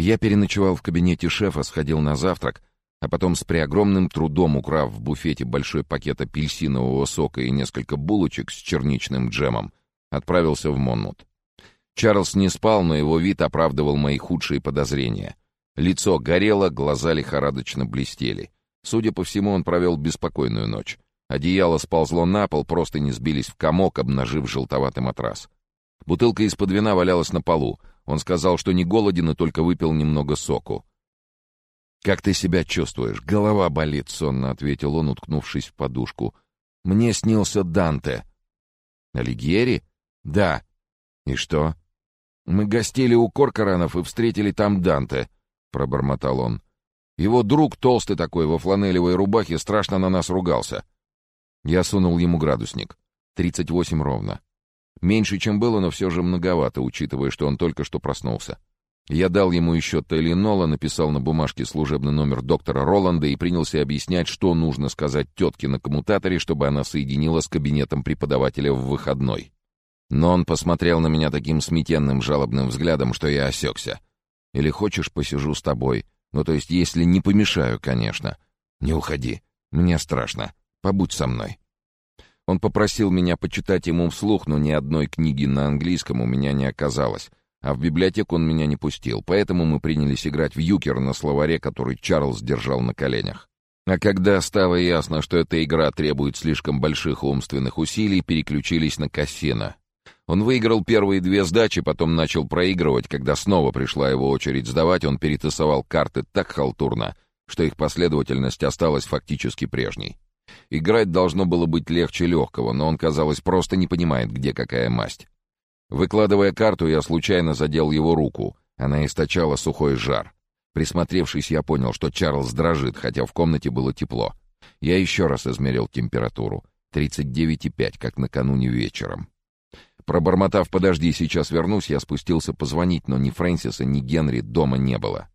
Я переночевал в кабинете шефа, сходил на завтрак, а потом с преогромным трудом, украв в буфете большой пакет апельсинового сока и несколько булочек с черничным джемом, отправился в Монмут. Чарльз не спал, но его вид оправдывал мои худшие подозрения. Лицо горело, глаза лихорадочно блестели. Судя по всему, он провел беспокойную ночь. Одеяло сползло на пол, просто не сбились в комок, обнажив желтоватый матрас. Бутылка из-под вина валялась на полу. Он сказал, что не голоден и только выпил немного соку. «Как ты себя чувствуешь? Голова болит», — сонно ответил он, уткнувшись в подушку. «Мне снился Данте». «Алигьери?» «Да». «И что?» «Мы гостили у Коркоранов и встретили там Данте», — пробормотал он. «Его друг, толстый такой, во фланелевой рубахе, страшно на нас ругался». Я сунул ему градусник. Тридцать восемь ровно. Меньше, чем было, но все же многовато, учитывая, что он только что проснулся. Я дал ему еще Теленола, написал на бумажке служебный номер доктора Роланда и принялся объяснять, что нужно сказать тетке на коммутаторе, чтобы она соединила с кабинетом преподавателя в выходной. Но он посмотрел на меня таким сметенным жалобным взглядом, что я осекся. «Или хочешь, посижу с тобой? Ну, то есть, если не помешаю, конечно. Не уходи. Мне страшно. Побудь со мной». Он попросил меня почитать ему вслух, но ни одной книги на английском у меня не оказалось, а в библиотеку он меня не пустил, поэтому мы принялись играть в юкер на словаре, который Чарльз держал на коленях. А когда стало ясно, что эта игра требует слишком больших умственных усилий, переключились на кассино. Он выиграл первые две сдачи, потом начал проигрывать. Когда снова пришла его очередь сдавать, он перетасовал карты так халтурно, что их последовательность осталась фактически прежней. Играть должно было быть легче легкого, но он, казалось, просто не понимает, где какая масть. Выкладывая карту, я случайно задел его руку. Она источала сухой жар. Присмотревшись, я понял, что Чарльз дрожит, хотя в комнате было тепло. Я еще раз измерил температуру. 39,5, как накануне вечером. Пробормотав «подожди, сейчас вернусь», я спустился позвонить, но ни Фрэнсиса, ни Генри дома не было.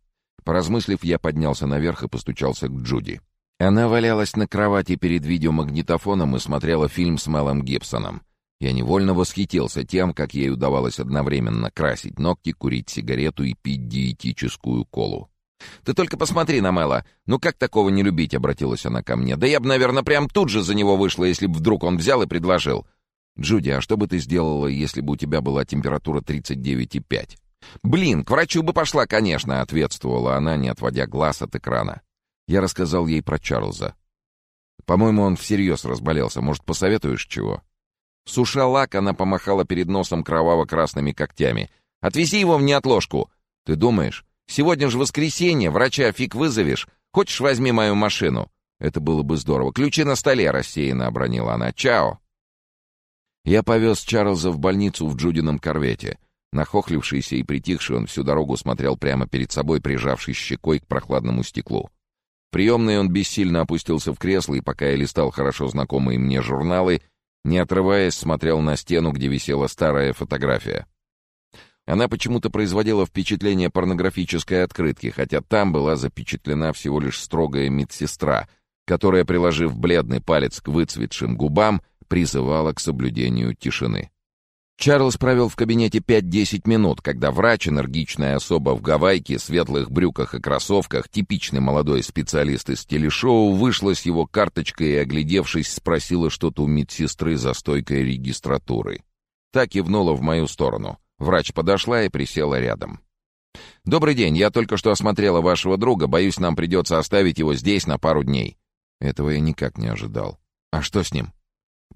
Поразмыслив, я поднялся наверх и постучался к Джуди. Она валялась на кровати перед видеомагнитофоном и смотрела фильм с Мелом Гибсоном. Я невольно восхитился тем, как ей удавалось одновременно красить ногти, курить сигарету и пить диетическую колу. «Ты только посмотри на Мэла! Ну как такого не любить?» — обратилась она ко мне. «Да я бы, наверное, прям тут же за него вышла, если бы вдруг он взял и предложил. «Джуди, а что бы ты сделала, если бы у тебя была температура 39,5?» «Блин, к врачу бы пошла, конечно», — ответствовала она, не отводя глаз от экрана. Я рассказал ей про Чарльза. «По-моему, он всерьез разболелся. Может, посоветуешь чего?» Суша лак, она помахала перед носом кроваво-красными когтями. «Отвези его в неотложку!» «Ты думаешь? Сегодня же воскресенье, врача фиг вызовешь. Хочешь, возьми мою машину?» «Это было бы здорово. Ключи на столе», — рассеянно обронила она. «Чао!» Я повез Чарльза в больницу в Джудином корвете. Нахохлившийся и притихший он всю дорогу смотрел прямо перед собой, прижавшись щекой к прохладному стеклу. Приемный он бессильно опустился в кресло, и пока я листал хорошо знакомые мне журналы, не отрываясь, смотрел на стену, где висела старая фотография. Она почему-то производила впечатление порнографической открытки, хотя там была запечатлена всего лишь строгая медсестра, которая, приложив бледный палец к выцветшим губам, призывала к соблюдению тишины. Чарльз провел в кабинете 5-10 минут, когда врач, энергичная особа в гавайке, светлых брюках и кроссовках, типичный молодой специалист из телешоу, вышла с его карточкой и, оглядевшись, спросила что-то у медсестры за стойкой регистратуры. Так кивнула в мою сторону. Врач подошла и присела рядом. «Добрый день, я только что осмотрела вашего друга, боюсь, нам придется оставить его здесь на пару дней». Этого я никак не ожидал. «А что с ним?»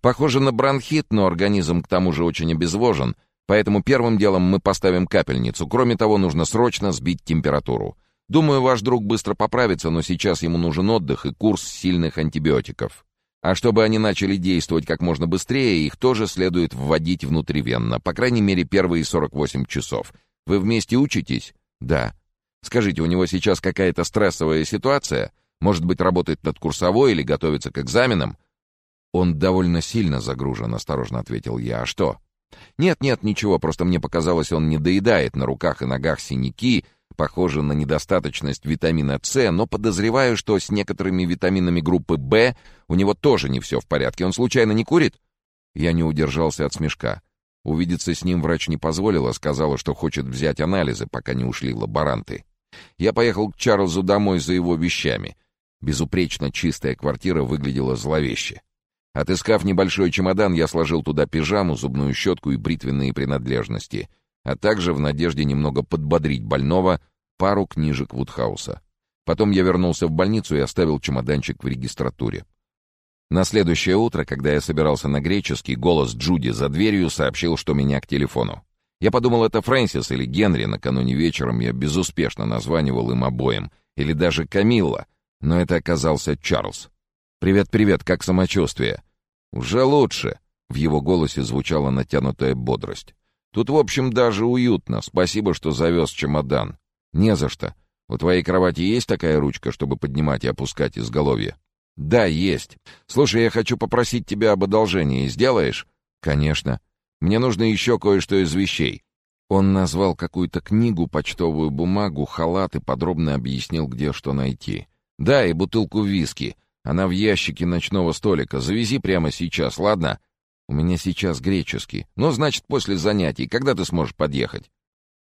Похоже на бронхит, но организм к тому же очень обезвожен, поэтому первым делом мы поставим капельницу. Кроме того, нужно срочно сбить температуру. Думаю, ваш друг быстро поправится, но сейчас ему нужен отдых и курс сильных антибиотиков. А чтобы они начали действовать как можно быстрее, их тоже следует вводить внутривенно, по крайней мере, первые 48 часов. Вы вместе учитесь? Да. Скажите, у него сейчас какая-то стрессовая ситуация? Может быть, работает над курсовой или готовится к экзаменам? «Он довольно сильно загружен», — осторожно ответил я. «А что?» «Нет-нет, ничего, просто мне показалось, он не доедает, на руках и ногах синяки, похоже на недостаточность витамина С, но подозреваю, что с некоторыми витаминами группы В у него тоже не все в порядке. Он случайно не курит?» Я не удержался от смешка. Увидеться с ним врач не позволила, сказала, что хочет взять анализы, пока не ушли лаборанты. Я поехал к Чарльзу домой за его вещами. Безупречно чистая квартира выглядела зловеще. Отыскав небольшой чемодан, я сложил туда пижаму, зубную щетку и бритвенные принадлежности, а также, в надежде немного подбодрить больного, пару книжек Вудхауса. Потом я вернулся в больницу и оставил чемоданчик в регистратуре. На следующее утро, когда я собирался на греческий, голос Джуди за дверью сообщил, что меня к телефону. Я подумал, это Фрэнсис или Генри, накануне вечером я безуспешно названивал им обоим, или даже Камилла, но это оказался Чарльз. «Привет-привет, как самочувствие?» «Уже лучше», — в его голосе звучала натянутая бодрость. «Тут, в общем, даже уютно. Спасибо, что завез чемодан». «Не за что. У твоей кровати есть такая ручка, чтобы поднимать и опускать изголовье?» «Да, есть. Слушай, я хочу попросить тебя об одолжении. Сделаешь?» «Конечно. Мне нужно еще кое-что из вещей». Он назвал какую-то книгу, почтовую бумагу, халат и подробно объяснил, где что найти. «Да, и бутылку виски. Она в ящике ночного столика. Завези прямо сейчас, ладно? У меня сейчас греческий. Ну, значит, после занятий. Когда ты сможешь подъехать?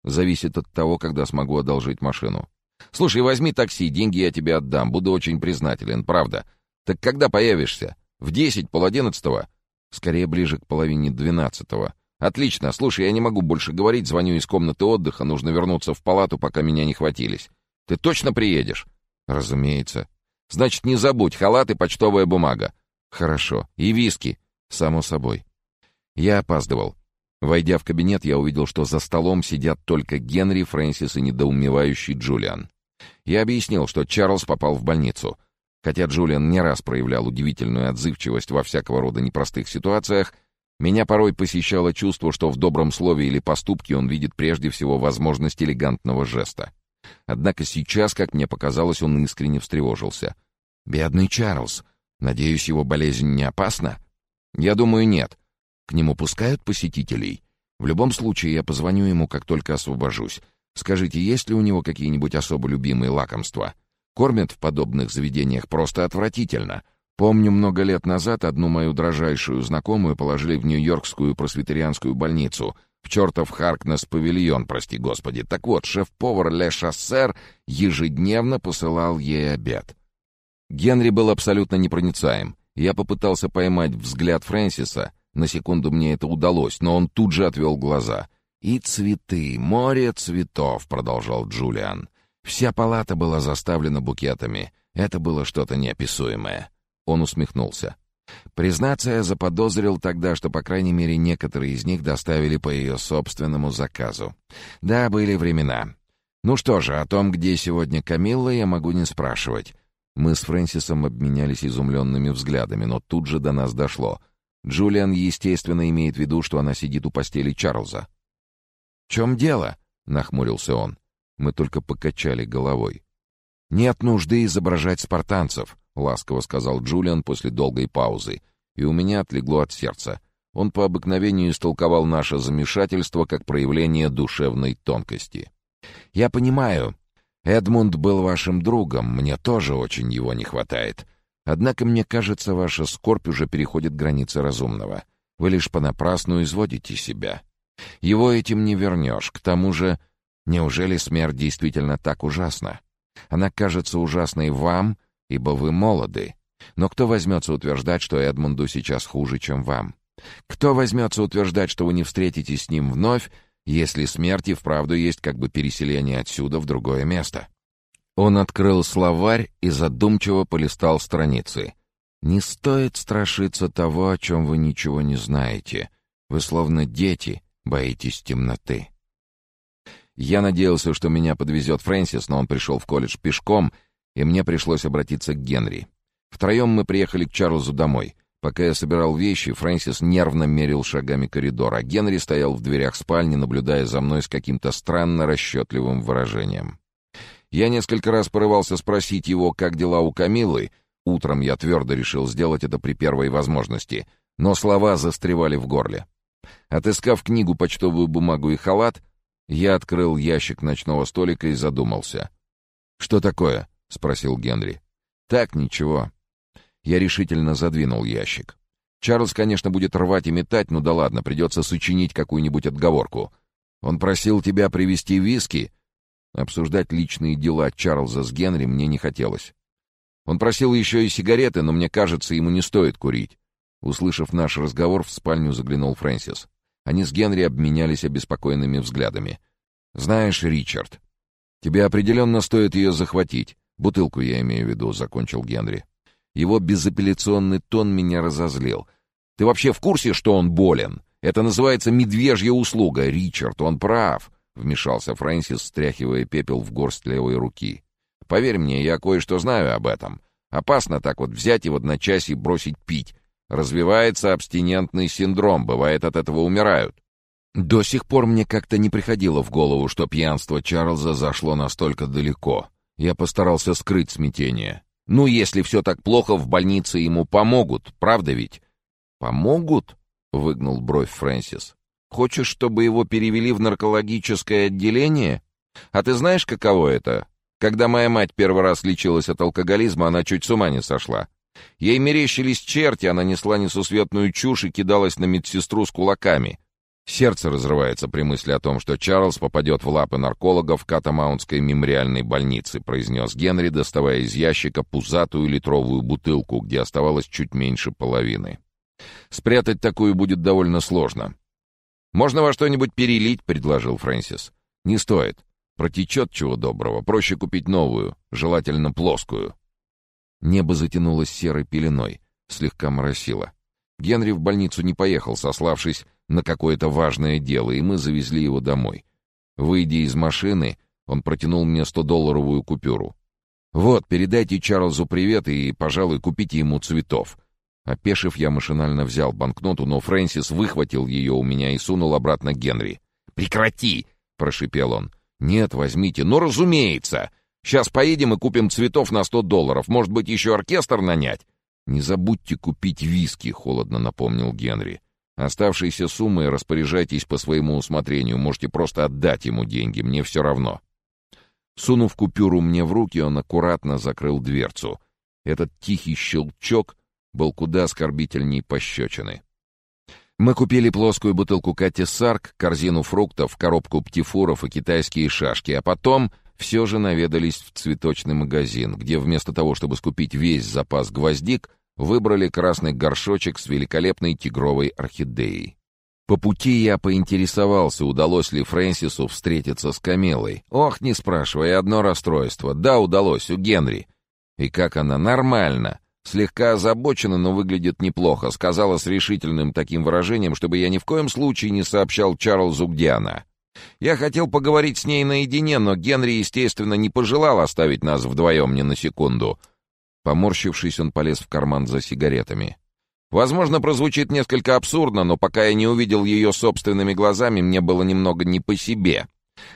Зависит от того, когда смогу одолжить машину. Слушай, возьми такси, деньги я тебе отдам. Буду очень признателен, правда. Так когда появишься? В десять, пол одиннадцатого? Скорее, ближе к половине двенадцатого. Отлично. Слушай, я не могу больше говорить. Звоню из комнаты отдыха. Нужно вернуться в палату, пока меня не хватились. Ты точно приедешь? Разумеется. Значит, не забудь, халат и почтовая бумага. Хорошо. И виски. Само собой. Я опаздывал. Войдя в кабинет, я увидел, что за столом сидят только Генри, Фрэнсис и недоумевающий Джулиан. Я объяснил, что Чарльз попал в больницу. Хотя Джулиан не раз проявлял удивительную отзывчивость во всякого рода непростых ситуациях, меня порой посещало чувство, что в добром слове или поступке он видит прежде всего возможность элегантного жеста. Однако сейчас, как мне показалось, он искренне встревожился. «Бедный Чарльз. Надеюсь, его болезнь не опасна?» «Я думаю, нет. К нему пускают посетителей? В любом случае, я позвоню ему, как только освобожусь. Скажите, есть ли у него какие-нибудь особо любимые лакомства? Кормят в подобных заведениях просто отвратительно. Помню, много лет назад одну мою дрожайшую знакомую положили в Нью-Йоркскую просветерианскую больницу — в чертов Харкнес-павильон, прости господи. Так вот, шеф-повар Ле Шассер ежедневно посылал ей обед. Генри был абсолютно непроницаем. Я попытался поймать взгляд Фрэнсиса. На секунду мне это удалось, но он тут же отвел глаза. «И цветы, море цветов», — продолжал Джулиан. Вся палата была заставлена букетами. Это было что-то неописуемое. Он усмехнулся. Признаться, я заподозрил тогда, что, по крайней мере, некоторые из них доставили по ее собственному заказу. Да, были времена. Ну что же, о том, где сегодня Камилла, я могу не спрашивать. Мы с Фрэнсисом обменялись изумленными взглядами, но тут же до нас дошло. Джулиан, естественно, имеет в виду, что она сидит у постели Чарльза. «В чем дело?» — нахмурился он. Мы только покачали головой. «Нет нужды изображать спартанцев», — ласково сказал Джулиан после долгой паузы, и у меня отлегло от сердца. Он по обыкновению истолковал наше замешательство как проявление душевной тонкости. «Я понимаю. Эдмунд был вашим другом, мне тоже очень его не хватает. Однако, мне кажется, ваша скорбь уже переходит границы разумного. Вы лишь понапрасну изводите себя. Его этим не вернешь. К тому же, неужели смерть действительно так ужасна? Она кажется ужасной вам, ибо вы молоды. Но кто возьмется утверждать, что Эдмунду сейчас хуже, чем вам? Кто возьмется утверждать, что вы не встретитесь с ним вновь, если смерть и вправду есть как бы переселение отсюда в другое место? Он открыл словарь и задумчиво полистал страницы. «Не стоит страшиться того, о чем вы ничего не знаете. Вы словно дети, боитесь темноты». Я надеялся, что меня подвезет Фрэнсис, но он пришел в колледж пешком — и мне пришлось обратиться к Генри. Втроем мы приехали к Чарльзу домой. Пока я собирал вещи, Фрэнсис нервно мерил шагами коридор, а Генри стоял в дверях спальни, наблюдая за мной с каким-то странно расчетливым выражением. Я несколько раз порывался спросить его, как дела у Камилы. Утром я твердо решил сделать это при первой возможности, но слова застревали в горле. Отыскав книгу, почтовую бумагу и халат, я открыл ящик ночного столика и задумался. «Что такое?» — спросил Генри. «Так, ничего». Я решительно задвинул ящик. Чарльз, конечно, будет рвать и метать, но да ладно, придется сочинить какую-нибудь отговорку. Он просил тебя привезти виски? Обсуждать личные дела Чарльза с Генри мне не хотелось. Он просил еще и сигареты, но мне кажется, ему не стоит курить. Услышав наш разговор, в спальню заглянул Фрэнсис. Они с Генри обменялись обеспокоенными взглядами. «Знаешь, Ричард, тебе определенно стоит ее захватить. Бутылку я имею в виду», — закончил Генри. Его безапелляционный тон меня разозлил. «Ты вообще в курсе, что он болен? Это называется медвежья услуга, Ричард, он прав», — вмешался Фрэнсис, стряхивая пепел в горсть левой руки. «Поверь мне, я кое-что знаю об этом. Опасно так вот взять и в одночасье бросить пить. Развивается абстинентный синдром, бывает от этого умирают. До сих пор мне как-то не приходило в голову, что пьянство Чарльза зашло настолько далеко. Я постарался скрыть смятение. Ну, если все так плохо, в больнице ему помогут, правда ведь? Помогут? Выгнул бровь Фрэнсис. Хочешь, чтобы его перевели в наркологическое отделение? А ты знаешь, каково это? Когда моя мать первый раз лечилась от алкоголизма, она чуть с ума не сошла. Ей мерещились черти, она несла несусветную чушь и кидалась на медсестру с кулаками. Сердце разрывается при мысли о том, что Чарльз попадет в лапы наркологов Катамаунской мемориальной больнице, произнес Генри, доставая из ящика пузатую литровую бутылку, где оставалось чуть меньше половины. Спрятать такую будет довольно сложно. «Можно во что-нибудь перелить?» — предложил Фрэнсис. «Не стоит. Протечет чего доброго. Проще купить новую, желательно плоскую». Небо затянулось серой пеленой, слегка моросило. Генри в больницу не поехал, сославшись на какое-то важное дело, и мы завезли его домой. Выйдя из машины, он протянул мне 100-долларовую купюру. «Вот, передайте Чарльзу привет и, пожалуй, купите ему цветов». Опешив, я машинально взял банкноту, но Фрэнсис выхватил ее у меня и сунул обратно Генри. «Прекрати!» — прошипел он. «Нет, возьмите. Ну, разумеется! Сейчас поедем и купим цветов на 100 долларов. Может быть, еще оркестр нанять?» «Не забудьте купить виски», — холодно напомнил Генри. Оставшейся суммой распоряжайтесь по своему усмотрению, можете просто отдать ему деньги, мне все равно. Сунув купюру мне в руки, он аккуратно закрыл дверцу. Этот тихий щелчок был куда оскорбительней пощечины. Мы купили плоскую бутылку Кати Сарк, корзину фруктов, коробку птифуров и китайские шашки, а потом все же наведались в цветочный магазин, где вместо того, чтобы скупить весь запас гвоздик, выбрали красный горшочек с великолепной тигровой орхидеей. По пути я поинтересовался, удалось ли Фрэнсису встретиться с Камелой. Ох, не спрашивай, одно расстройство. Да, удалось, у Генри. И как она? Нормально. Слегка озабочена, но выглядит неплохо. Сказала с решительным таким выражением, чтобы я ни в коем случае не сообщал Чарльзу, где она. Я хотел поговорить с ней наедине, но Генри, естественно, не пожелал оставить нас вдвоем ни на секунду — Поморщившись, он полез в карман за сигаретами. Возможно, прозвучит несколько абсурдно, но пока я не увидел ее собственными глазами, мне было немного не по себе.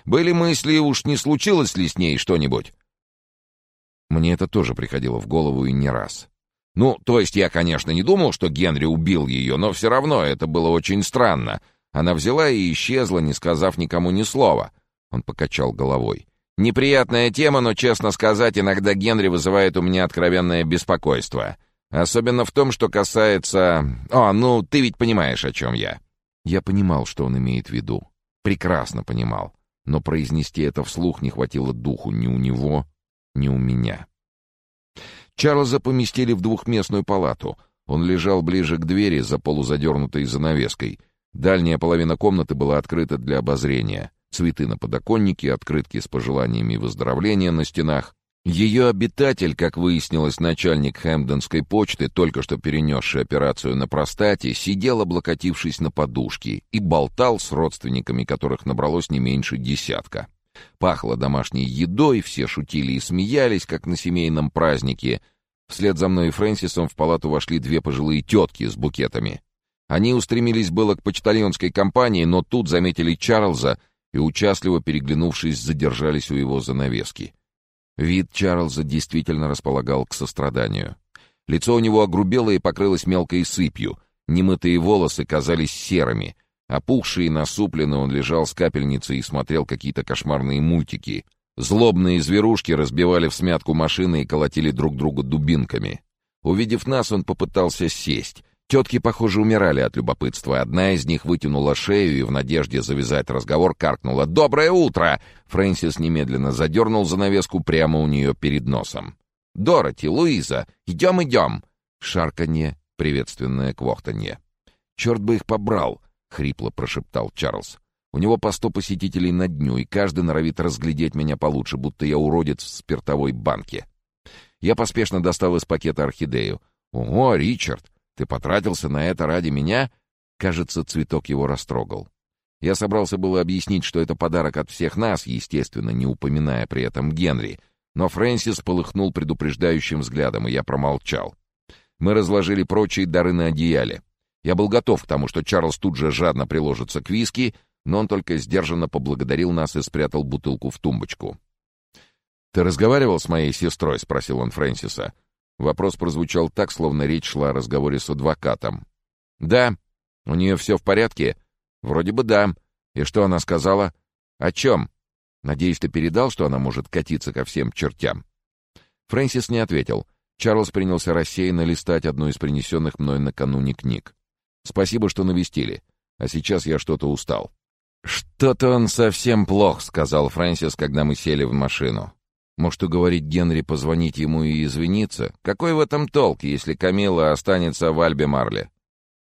Были мысли, уж не случилось ли с ней что-нибудь? Мне это тоже приходило в голову и не раз. Ну, то есть я, конечно, не думал, что Генри убил ее, но все равно это было очень странно. Она взяла и исчезла, не сказав никому ни слова. Он покачал головой. Неприятная тема, но, честно сказать, иногда Генри вызывает у меня откровенное беспокойство. Особенно в том, что касается... О, ну, ты ведь понимаешь, о чем я. Я понимал, что он имеет в виду. Прекрасно понимал. Но произнести это вслух не хватило духу ни у него, ни у меня. Чарльза поместили в двухместную палату. Он лежал ближе к двери за полузадернутой занавеской. Дальняя половина комнаты была открыта для обозрения — цветы на подоконнике, открытки с пожеланиями выздоровления на стенах. Ее обитатель, как выяснилось, начальник Хэмпдонской почты, только что перенесший операцию на простате, сидел, облокотившись на подушке, и болтал с родственниками, которых набралось не меньше десятка. Пахло домашней едой, все шутили и смеялись, как на семейном празднике. Вслед за мной и Фрэнсисом в палату вошли две пожилые тетки с букетами. Они устремились было к почтальонской компании, но тут заметили Чарльза и, участливо переглянувшись, задержались у его занавески. Вид Чарльза действительно располагал к состраданию. Лицо у него огрубело и покрылось мелкой сыпью, немытые волосы казались серыми, опухший и насупленный он лежал с капельницей и смотрел какие-то кошмарные мультики. Злобные зверушки разбивали в смятку машины и колотили друг друга дубинками. Увидев нас, он попытался сесть, Тетки, похоже, умирали от любопытства. Одна из них вытянула шею и в надежде завязать разговор каркнула «Доброе утро!». Фрэнсис немедленно задернул занавеску прямо у нее перед носом. «Дороти, Луиза, идем, идем!» Шарканье, приветственное квохтанье. «Черт бы их побрал!» — хрипло прошептал Чарльз. «У него по сто посетителей на дню, и каждый норовит разглядеть меня получше, будто я уродец в спиртовой банке». Я поспешно достал из пакета орхидею. «Ого, Ричард, ты потратился на это ради меня?» Кажется, цветок его растрогал. Я собрался было объяснить, что это подарок от всех нас, естественно, не упоминая при этом Генри, но Фрэнсис полыхнул предупреждающим взглядом, и я промолчал. Мы разложили прочие дары на одеяле. Я был готов к тому, что Чарльз тут же жадно приложится к виски, но он только сдержанно поблагодарил нас и спрятал бутылку в тумбочку. «Ты разговаривал с моей сестрой?» — спросил он Фрэнсиса. Вопрос прозвучал так, словно речь шла о разговоре с адвокатом. «Да. У нее все в порядке?» «Вроде бы да. И что она сказала?» «О чем?» «Надеюсь, ты передал, что она может катиться ко всем чертям?» Фрэнсис не ответил. Чарльз принялся рассеянно листать одну из принесенных мной накануне книг. «Спасибо, что навестили. А сейчас я что-то устал». «Что-то он совсем плох», — сказал Фрэнсис, когда мы сели в машину. Может, уговорить Генри позвонить ему и извиниться? Какой в этом толк, если Камила останется в Альбе Марле?